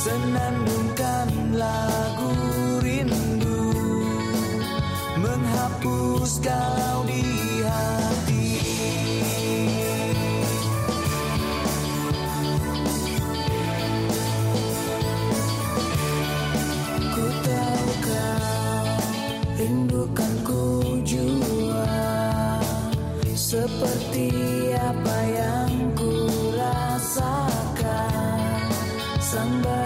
Senandungkan lagu rindu Menghapus kau di hati. Ku tahu kau rindukan ku jua Seperti apa yang ku rasakan. Sambal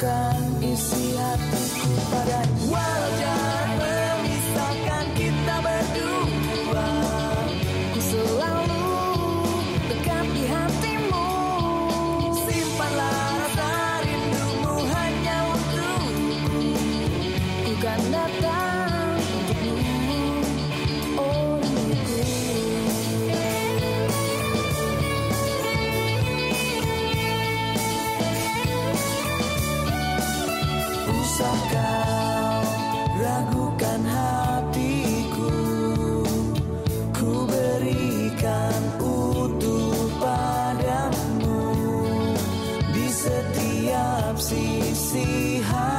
Ungkapkan isi hatiku pada Walau Kau ragukan hatiku. Ku berikan utuh padamu Di setiap sisi hati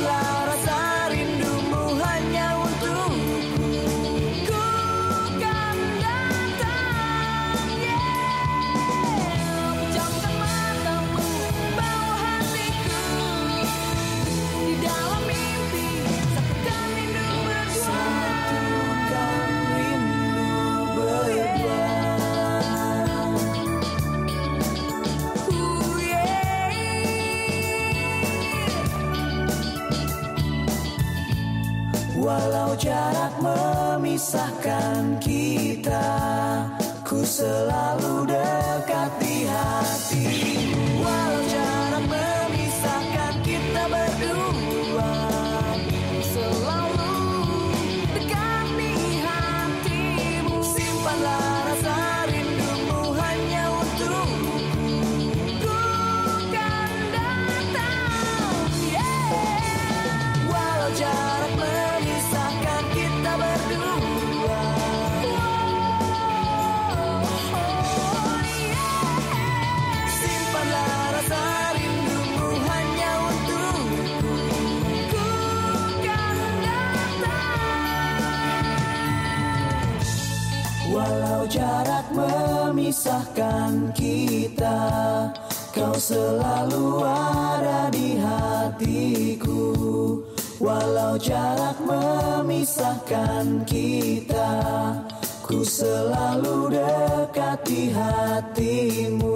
Yeah. Walau jarak memisahkan kita Ku selalu dekat di hati Walau jarak memisahkan kita. Kau selalu ada di hatiku. Walau jarak memisahkan kita Ku selalu dekat di hatimu